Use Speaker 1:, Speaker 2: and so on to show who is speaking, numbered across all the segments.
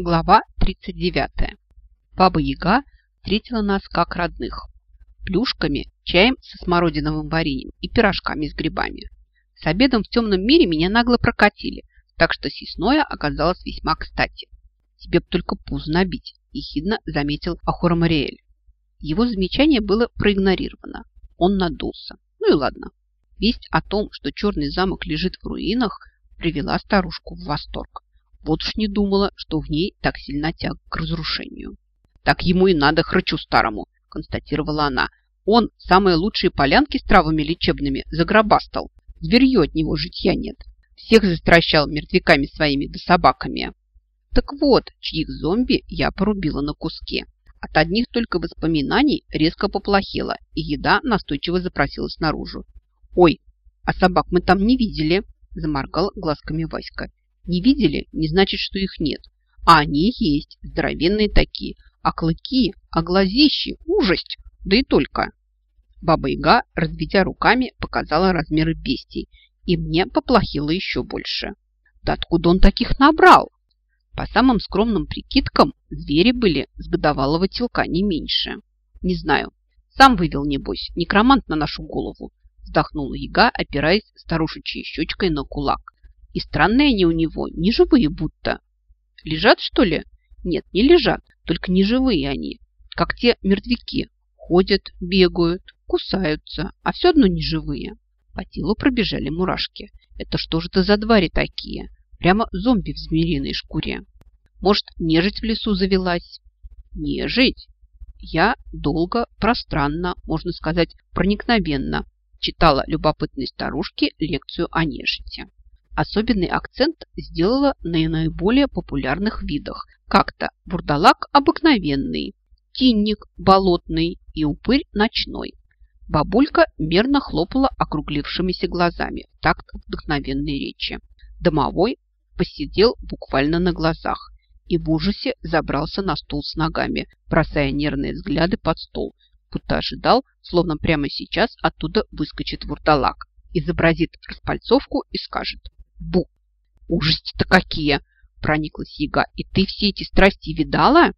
Speaker 1: Глава 39. Баба Яга встретила нас как родных. Плюшками, чаем со смородиновым вареньем и пирожками с грибами. С обедом в темном мире меня нагло прокатили, так что съестное оказалось весьма кстати. Тебе б только пуз набить, ехидно заметил Ахура Мариэль. Его замечание было проигнорировано. Он надулся. Ну и ладно. Весть о том, что черный замок лежит в руинах, привела старушку в восторг. Вот уж не думала, что в ней так сильно тяг к разрушению. Так ему и надо, хрычу старому, констатировала она. Он самые лучшие полянки с травами лечебными загробастал. Зверье от него житья нет. Всех застращал мертвяками своими да собаками. Так вот, чьих зомби я порубила на куски. От одних только воспоминаний резко поплохело, и еда настойчиво запросилась наружу. «Ой, а собак мы там не видели!» – заморгал глазками Васька. Не видели, не значит, что их нет. А они есть, здоровенные такие. А клыки, а глазищи, ужасть, да и только. Баба-яга, разведя руками, показала размеры бестий, и мне поплохело еще больше. Да откуда он таких набрал? По самым скромным прикидкам, звери были с годовалого телка не меньше. Не знаю, сам вывел, небось, некромант на нашу голову, вздохнула яга, опираясь старушечьей щечкой на кулак. И странные они у него, не живые будто. Лежат, что ли? Нет, не лежат, только не живые они, как те мертвяки. Ходят, бегают, кусаются, а все одно не живые. По телу пробежали мурашки. Это что же это за твари такие? Прямо зомби в змеиной шкуре. Может, нежить в лесу завелась? Нежить? Я долго, пространно, можно сказать, проникновенно читала любопытной старушке лекцию о нежити. Особенный акцент сделала на наиболее популярных видах. Как-то бурдалак обыкновенный, тинник болотный и упырь ночной. Бабулька мерно хлопала округлившимися глазами в такт вдохновенной речи. Домовой посидел буквально на глазах и в ужасе забрался на стул с ногами, бросая нервные взгляды под стол, будто ожидал, словно прямо сейчас оттуда выскочит вурдалак, изобразит распальцовку и скажет Бу! Ужасти-то какие! Прониклась яга. И ты все эти страсти видала?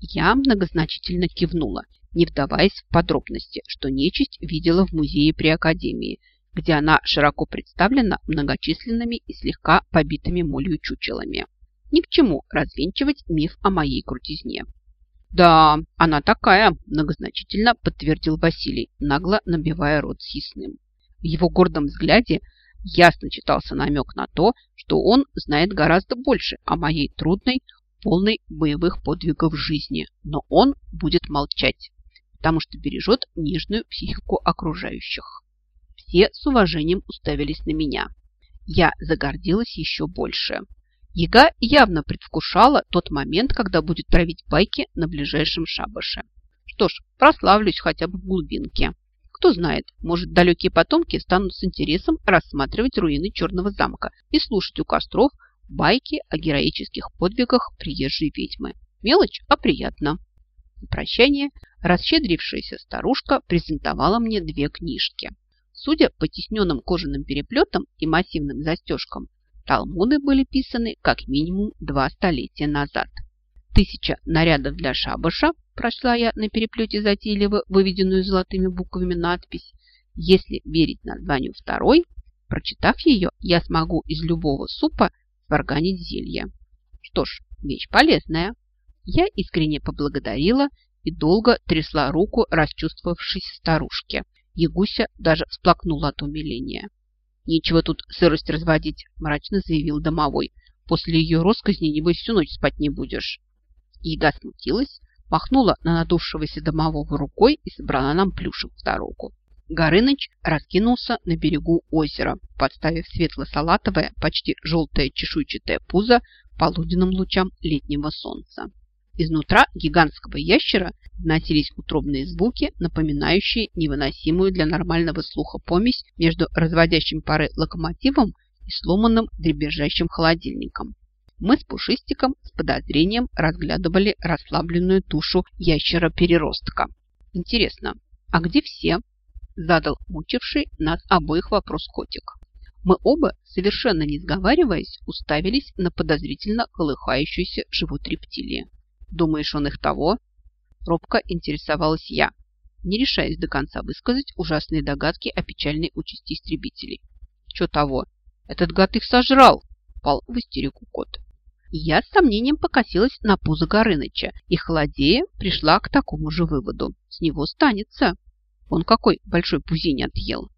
Speaker 1: Я многозначительно кивнула, не вдаваясь в подробности, что нечисть видела в музее при Академии, где она широко представлена многочисленными и слегка побитыми молью чучелами. Ни к чему развенчивать миф о моей крутизне. «Да, она такая», – многозначительно подтвердил Василий, нагло набивая рот съестным. В его гордом взгляде ясно читался намек на то, что он знает гораздо больше о моей трудной, полной боевых подвигов жизни, но он будет молчать, потому что бережет нежную психику окружающих. Все с уважением уставились на меня. Я загордилась еще больше. Яга явно предвкушала тот момент, когда будет править байки на ближайшем шабаше. Что ж, прославлюсь хотя бы в глубинке. Кто знает, может, далекие потомки станут с интересом рассматривать руины Черного замка и слушать у костров байки о героических подвигах приезжей ведьмы. Мелочь, а приятно. На прощание расщедрившаяся старушка презентовала мне две книжки. Судя по тесненным кожаным переплетам и массивным застежкам, талмуды были писаны как минимум два столетия назад. Тысяча нарядов для шабаша, прочла я на переплете затейливо выведенную золотыми буквами надпись. Если верить названию второй, прочитав ее, я смогу из любого супа сварганить зелье. Что ж, вещь полезная. Я искренне поблагодарила и долго трясла руку расчувствовавшейся старушке. Ягуся даже всплакнула от умиления. «Нечего тут сырость разводить», – мрачно заявил домовой. «После ее росказни, небось, всю ночь спать не будешь». Яга смутилась, махнула на надувшегося домового рукой и собрала нам плюшек в дорогу. Горыныч раскинулся на берегу озера, подставив светло-салатовое, почти желтое чешуйчатое пузо полуденным лучам летнего солнца. Изнутра гигантского ящера доносились утробные звуки, напоминающие невыносимую для нормального слуха помесь между разводящим пары локомотивом и сломанным дребезжащим холодильником мы с Пушистиком с подозрением разглядывали расслабленную тушу ящера-переростка. «Интересно, а где все?» – задал мучивший нас обоих вопрос котик. Мы оба, совершенно не сговариваясь, уставились на подозрительно колыхающийся живот рептилии. «Думаешь, он их того?» Робко интересовалась я, не решаясь до конца высказать ужасные догадки о печальной участи истребителей. «Че того? Этот гад их сожрал!» – пал в истерику кот. Я с сомнением покосилась на пузо Горыныча и, холодея, пришла к такому же выводу. С него станется. Он какой большой пузень отъел.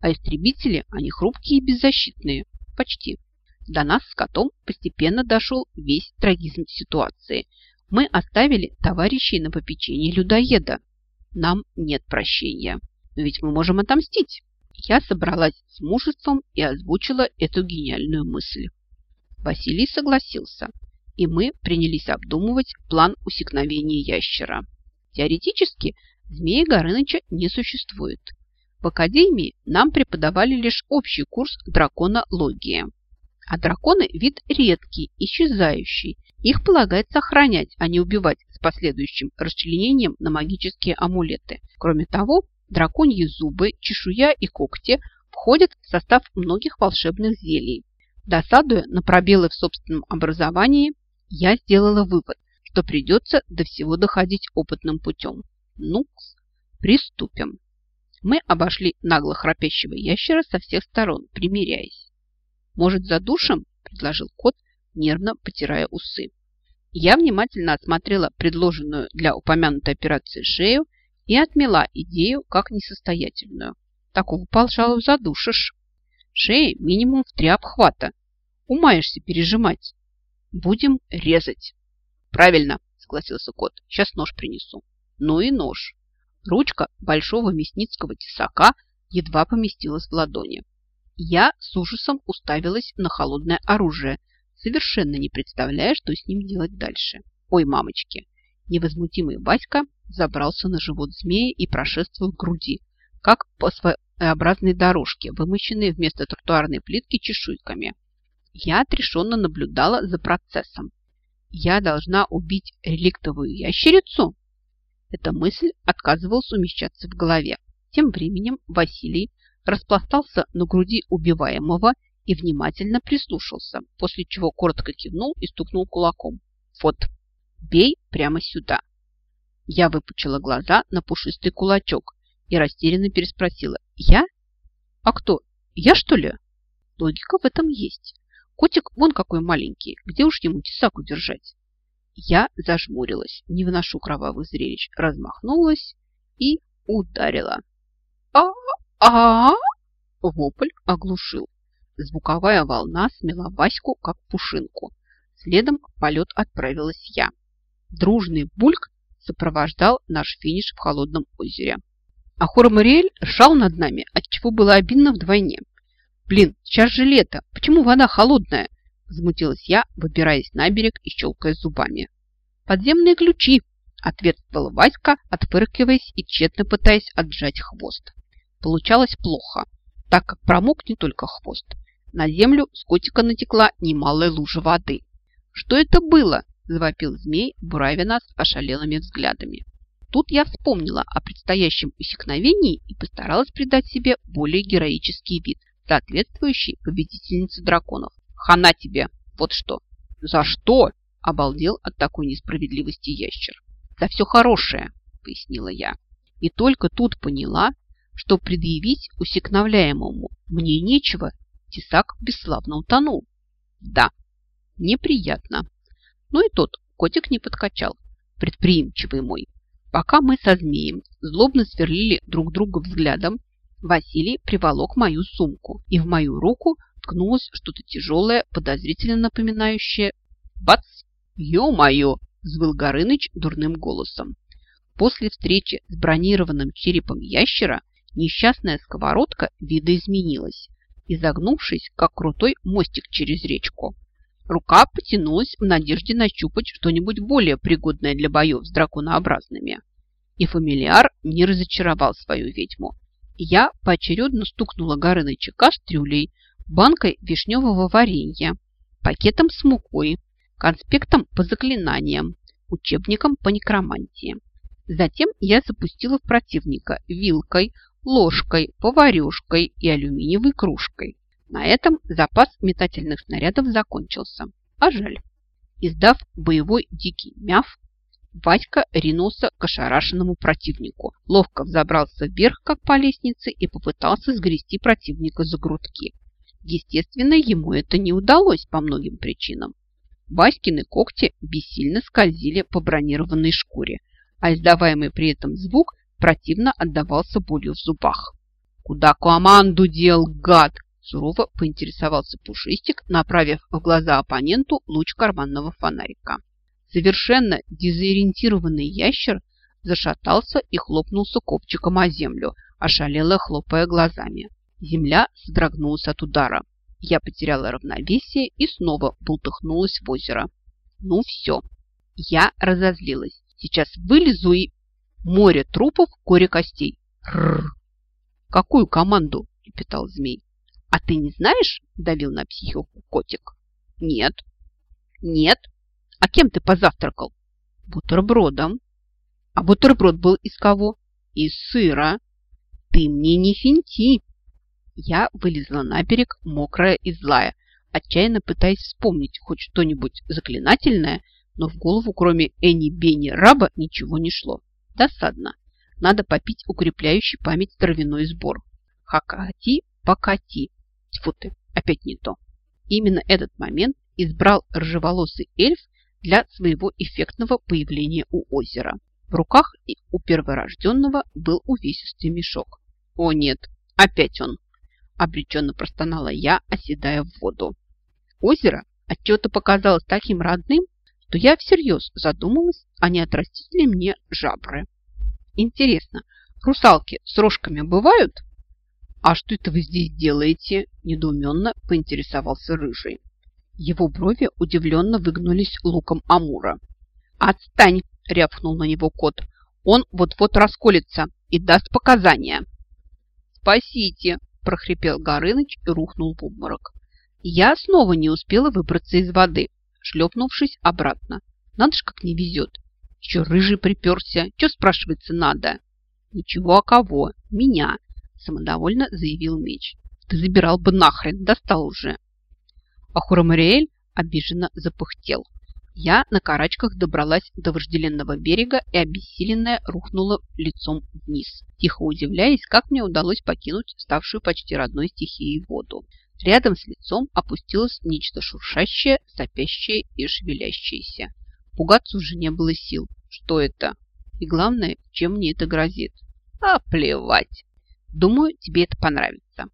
Speaker 1: А истребители, они хрупкие и беззащитные. Почти. До нас с котом постепенно дошел весь трагизм ситуации. Мы оставили товарищей на попечении людоеда. Нам нет прощения. Но ведь мы можем отомстить. Я собралась с мужеством и озвучила эту гениальную мысль. Василий согласился, и мы принялись обдумывать план усекновения ящера. Теоретически змеи Горыныча не существует. В академии нам преподавали лишь общий курс драконологии. А драконы – вид редкий, исчезающий. Их полагается охранять, а не убивать с последующим расчленением на магические амулеты. Кроме того, драконьи зубы, чешуя и когти входят в состав многих волшебных зелий. Досадуя на пробелы в собственном образовании, я сделала вывод, что придется до всего доходить опытным путем. ну приступим. Мы обошли нагло храпящего ящера со всех сторон, примиряясь. «Может, задушим?» – предложил кот, нервно потирая усы. Я внимательно осмотрела предложенную для упомянутой операции шею и отмела идею как несостоятельную. Такого, пожалуй, задушишь. Шеи минимум в три обхвата, Умаешься пережимать. Будем резать. Правильно, согласился кот. Сейчас нож принесу. Ну и нож. Ручка большого мясницкого тесака едва поместилась в ладони. Я с ужасом уставилась на холодное оружие, совершенно не представляя, что с ним делать дальше. Ой, мамочки! Невозмутимый Васька забрался на живот змея и прошествовал к груди, как по своеобразной дорожке, вымощенной вместо тротуарной плитки чешуйками. Я отрешенно наблюдала за процессом. Я должна убить реликтовую ящерицу? Эта мысль отказывалась умещаться в голове. Тем временем Василий распластался на груди убиваемого и внимательно прислушался, после чего коротко кивнул и стукнул кулаком. Вот, бей прямо сюда. Я выпучила глаза на пушистый кулачок и растерянно переспросила. Я? А кто? Я, что ли? Логика в этом есть. Котик вон какой маленький, где уж ему тесак удержать? Я зажмурилась, не выношу кровавых зрелищ, размахнулась и ударила. а а Вопль оглушил. Звуковая волна смела Ваську, как пушинку. Следом в полет отправилась я. Дружный бульк сопровождал наш финиш в холодном озере. А Хормариэль ржал над нами, отчего было обидно вдвойне. «Блин, сейчас же лето. Почему вода холодная?» Возмутилась я, выбираясь на берег и щелкая зубами. «Подземные ключи!» Ответствовала Васька, отфыркиваясь и тщетно пытаясь отжать хвост. Получалось плохо, так как промок не только хвост. На землю с котика натекла немалая лужа воды. «Что это было?» – завопил змей, буравя нас ошалелыми взглядами. Тут я вспомнила о предстоящем усекновении и постаралась придать себе более героический вид соответствующей победительнице драконов. Хана тебе! Вот что! За что? Обалдел от такой несправедливости ящер. За все хорошее, пояснила я. И только тут поняла, что предъявить усекновляемому мне нечего, тесак бесславно утонул. Да, неприятно. Но и тот котик не подкачал, предприимчивый мой. Пока мы со змеем злобно сверлили друг друга взглядом, Василий приволок мою сумку, и в мою руку ткнулось что-то тяжелое, подозрительно напоминающее «Бац!» «Ё-моё!» – взвыл Горыныч дурным голосом. После встречи с бронированным черепом ящера несчастная сковородка видоизменилась, изогнувшись, как крутой мостик через речку. Рука потянулась в надежде нащупать что-нибудь более пригодное для боев с драконообразными. И фамильяр не разочаровал свою ведьму я поочередно стукнула Горыныча кастрюлей, банкой вишневого варенья, пакетом с мукой, конспектом по заклинаниям, учебником по некромантии. Затем я запустила в противника вилкой, ложкой, поварешкой и алюминиевой кружкой. На этом запас метательных снарядов закончился. А жаль. Издав боевой дикий мяв, Вадька ринулся к ошарашенному противнику, ловко взобрался вверх, как по лестнице, и попытался сгрести противника за грудки. Естественно, ему это не удалось по многим причинам. Васькины когти бессильно скользили по бронированной шкуре, а издаваемый при этом звук противно отдавался болью в зубах. «Куда команду дел, гад?» Сурово поинтересовался Пушистик, направив в глаза оппоненту луч карманного фонарика. Совершенно дезориентированный ящер зашатался и хлопнулся копчиком о землю, ошалело хлопая глазами. Земля содрогнулась от удара. Я потеряла равновесие и снова бултыхнулась в озеро. Ну все. Я разозлилась. Сейчас вылезу и... Море трупов, горе костей. Рррр. Какую команду? Лепетал змей. А ты не знаешь? Давил на психику котик. Нет. Нет. А кем ты позавтракал? Бутербродом. А бутерброд был из кого? Из сыра. Ты мне не финти. Я вылезла на берег, мокрая и злая, отчаянно пытаясь вспомнить хоть что-нибудь заклинательное, но в голову, кроме Эни Бени Раба, ничего не шло. Досадно. Надо попить укрепляющий память травяной сбор. Хакати покати. Тьфу ты, опять не то. Именно этот момент избрал рыжеволосый эльф для своего эффектного появления у озера. В руках у перворожденного был увесистый мешок. О нет, опять он! Обреченно простонала я, оседая в воду. Озеро отчета показалось таким родным, что я всерьез задумалась, а не отрастить ли мне жабры. Интересно, русалки с рожками бывают? «А что это вы здесь делаете?» – недоуменно поинтересовался Рыжий. Его брови удивленно выгнулись луком Амура. «Отстань!» – рявкнул на него кот. «Он вот-вот расколется и даст показания». «Спасите!» – прохрипел Горыныч и рухнул в обморок. Я снова не успела выбраться из воды, шлепнувшись обратно. Надо ж как не везет. Еще рыжий приперся. Че, спрашивается, надо? Ничего, а кого? Меня самодовольно заявил меч. Ты забирал бы нахрен, достал уже. А Хурамариэль обиженно запыхтел. Я на карачках добралась до вожделенного берега и обессиленная рухнула лицом вниз, тихо удивляясь, как мне удалось покинуть ставшую почти родной стихией воду. Рядом с лицом опустилось нечто шуршащее, сопящее и шевелящееся. Пугаться уже не было сил. Что это? И главное, чем мне это грозит? А плевать! Думаю, тебе это понравится.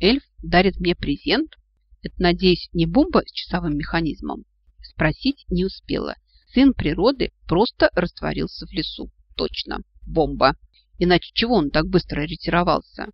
Speaker 1: Эльф дарит мне презент. Это, надеюсь, не бомба с часовым механизмом? Спросить не успела. Сын природы просто растворился в лесу. Точно, бомба. Иначе чего он так быстро ретировался?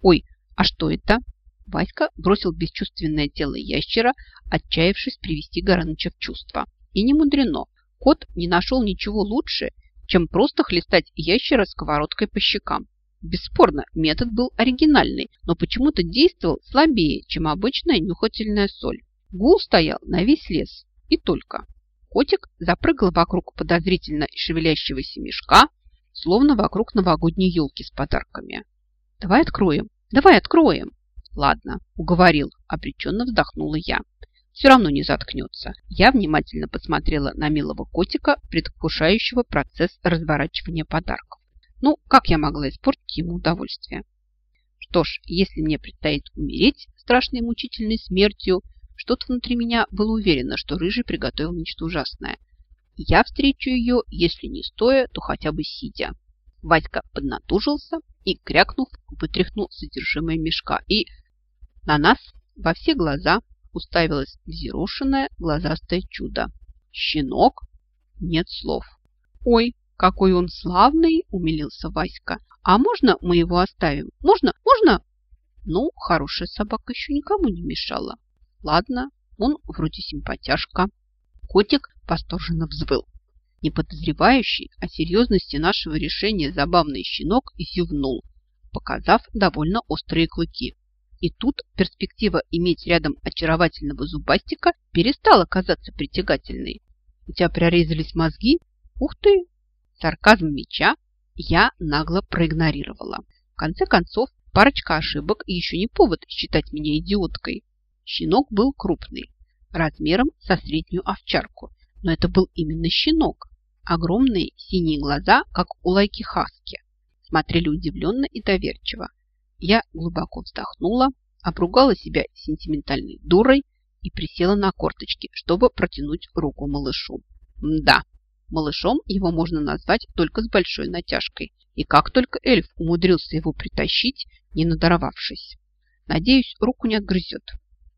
Speaker 1: Ой, а что это? Васька бросил бесчувственное тело ящера, отчаявшись привести Гораныча в чувство. И не мудрено. Кот не нашел ничего лучше, чем просто хлестать ящера сковородкой по щекам. Бесспорно, метод был оригинальный, но почему-то действовал слабее, чем обычная нюхательная соль. Гул стоял на весь лес. И только. Котик запрыгал вокруг подозрительно шевелящегося мешка, словно вокруг новогодней елки с подарками. «Давай откроем! Давай откроем!» «Ладно, уговорил», – обреченно вздохнула я. «Все равно не заткнется». Я внимательно посмотрела на милого котика, предвкушающего процесс разворачивания подарков. Ну, как я могла испортить ему удовольствие? Что ж, если мне предстоит умереть страшной мучительной смертью, что-то внутри меня было уверено, что Рыжий приготовил нечто ужасное. я встречу ее, если не стоя, то хотя бы сидя. Вадька поднатужился и, крякнув, вытряхнул содержимое мешка. И на нас во все глаза уставилось взъерошенное глазастое чудо. Щенок? Нет слов. Ой, какой он славный, умилился Васька. А можно мы его оставим? Можно? Можно? Ну, хорошая собака еще никому не мешала. Ладно, он вроде симпатяшка. Котик восторженно взвыл. Не подозревающий о серьезности нашего решения забавный щенок зевнул, показав довольно острые клыки. И тут перспектива иметь рядом очаровательного зубастика перестала казаться притягательной. У тебя прорезались мозги? Ух ты! Сарказм меча я нагло проигнорировала. В конце концов, Парочка ошибок и еще не повод считать меня идиоткой. Щенок был крупный, размером со среднюю овчарку, но это был именно щенок. Огромные синие глаза, как у лайки хаски, смотрели удивленно и доверчиво. Я глубоко вздохнула, обругала себя сентиментальной дурой и присела на корточки, чтобы протянуть руку малышу. Да, малышом его можно назвать только с большой натяжкой. И как только эльф умудрился его притащить, не надоровавшись. Надеюсь, руку не отгрызет.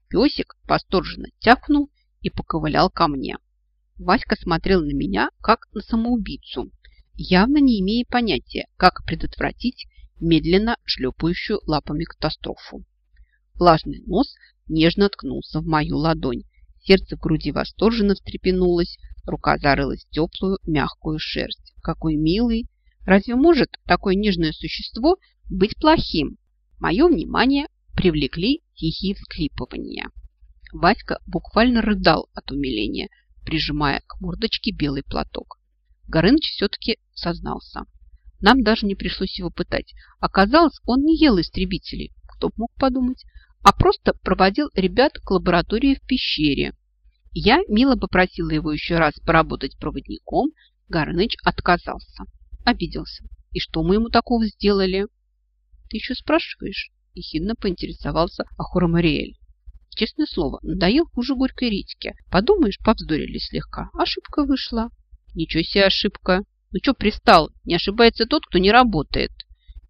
Speaker 1: Песик восторженно тяпнул и поковылял ко мне. Васька смотрел на меня, как на самоубийцу, явно не имея понятия, как предотвратить медленно шлепающую лапами катастрофу. Влажный нос нежно ткнулся в мою ладонь. Сердце в груди восторженно встрепенулось, рука зарылась в теплую, мягкую шерсть. Какой милый! Разве может такое нежное существо быть плохим? Мое внимание привлекли тихие всклипывания. Васька буквально рыдал от умиления, прижимая к мордочке белый платок. Горыныч все-таки сознался. Нам даже не пришлось его пытать. Оказалось, он не ел истребителей, кто мог подумать, а просто проводил ребят к лаборатории в пещере. Я мило попросила его еще раз поработать проводником, Горыныч отказался. Обиделся. И что мы ему такого сделали? Ты еще спрашиваешь? Ехидно поинтересовался Ахура Мариэль. Честное слово, надоел хуже горькой редьки. Подумаешь, повздорили слегка. Ошибка вышла. Ничего себе ошибка. Ну что пристал? Не ошибается тот, кто не работает.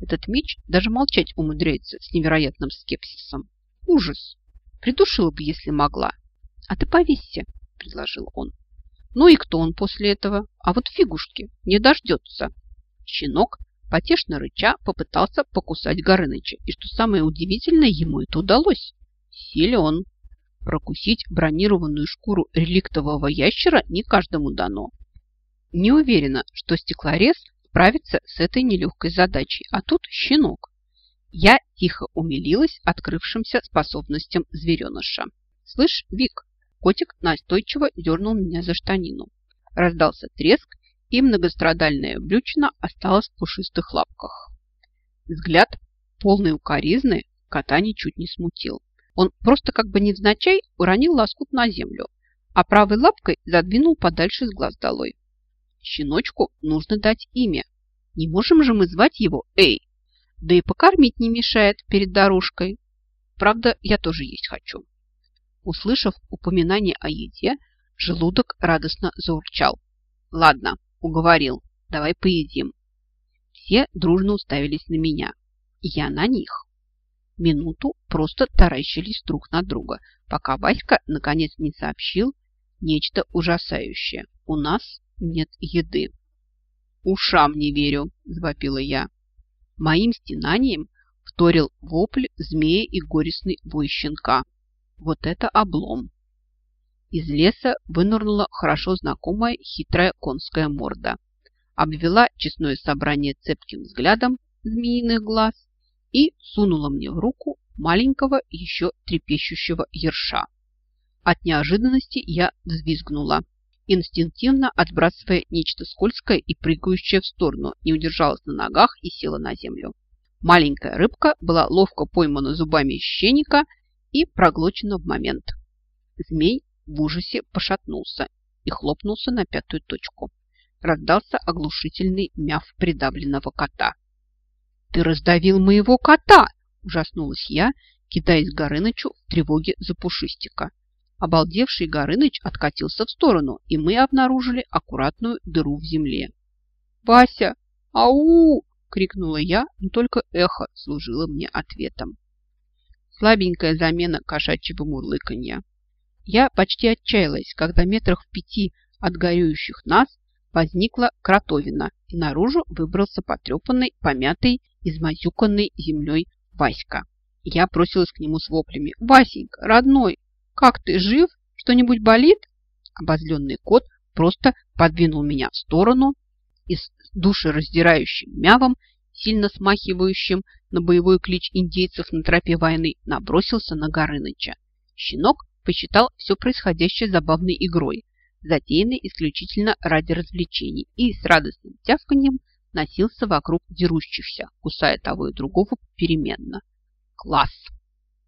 Speaker 1: Этот меч даже молчать умудряется с невероятным скепсисом. Ужас. Придушила бы, если могла. А ты повесься, предложил он. Ну и кто он после этого? А вот фигушки не дождется. Щенок, потешно рыча, попытался покусать Горыныча. И что самое удивительное, ему это удалось. Силен. Прокусить бронированную шкуру реликтового ящера не каждому дано. Не уверена, что стеклорез справится с этой нелегкой задачей, а тут щенок. Я тихо умилилась открывшимся способностям звереныша. «Слышь, Вик!» Котик настойчиво дернул меня за штанину. Раздался треск, и многострадальная брючина осталась в пушистых лапках. Взгляд, полный укоризны, кота ничуть не смутил. Он просто как бы невзначай уронил лоскут на землю, а правой лапкой задвинул подальше с глаз долой. Щеночку нужно дать имя. Не можем же мы звать его Эй. Да и покормить не мешает перед дорожкой. Правда, я тоже есть хочу. Услышав упоминание о еде, желудок радостно заурчал. Ладно, уговорил, давай поедим. Все дружно уставились на меня. Я на них. Минуту просто таращились друг на друга, пока Васька наконец не сообщил нечто ужасающее. У нас нет еды. Ушам не верю, завопила я. Моим стенанием вторил вопль змея и горестный вой щенка. Вот это облом! Из леса вынырнула хорошо знакомая хитрая конская морда. Обвела честное собрание цепким взглядом змеиных глаз и сунула мне в руку маленького еще трепещущего ерша. От неожиданности я взвизгнула инстинктивно отбрасывая нечто скользкое и прыгающее в сторону, не удержалась на ногах и села на землю. Маленькая рыбка была ловко поймана зубами щеника и проглочена в момент. Змей в ужасе пошатнулся и хлопнулся на пятую точку. Раздался оглушительный мяв придавленного кота. «Ты раздавил моего кота!» – ужаснулась я, кидаясь Горынычу в тревоге за пушистика. Обалдевший Горыныч откатился в сторону, и мы обнаружили аккуратную дыру в земле. «Вася! Ау!» – крикнула я, но только эхо служило мне ответом. Слабенькая замена кошачьего мурлыканья. Я почти отчаялась, когда метрах в пяти от горюющих нас возникла кротовина, и наружу выбрался потрепанный, помятый, измазюканный землей Васька. Я бросилась к нему с воплями. «Васенька, родной, «Как ты, жив? Что-нибудь болит?» Обозленный кот просто подвинул меня в сторону и с душераздирающим мявом, сильно смахивающим на боевой клич индейцев на тропе войны, набросился на Горыныча. Щенок посчитал все происходящее забавной игрой, затеянной исключительно ради развлечений, и с радостным тявканьем носился вокруг дерущихся, кусая того и другого попеременно. Класс!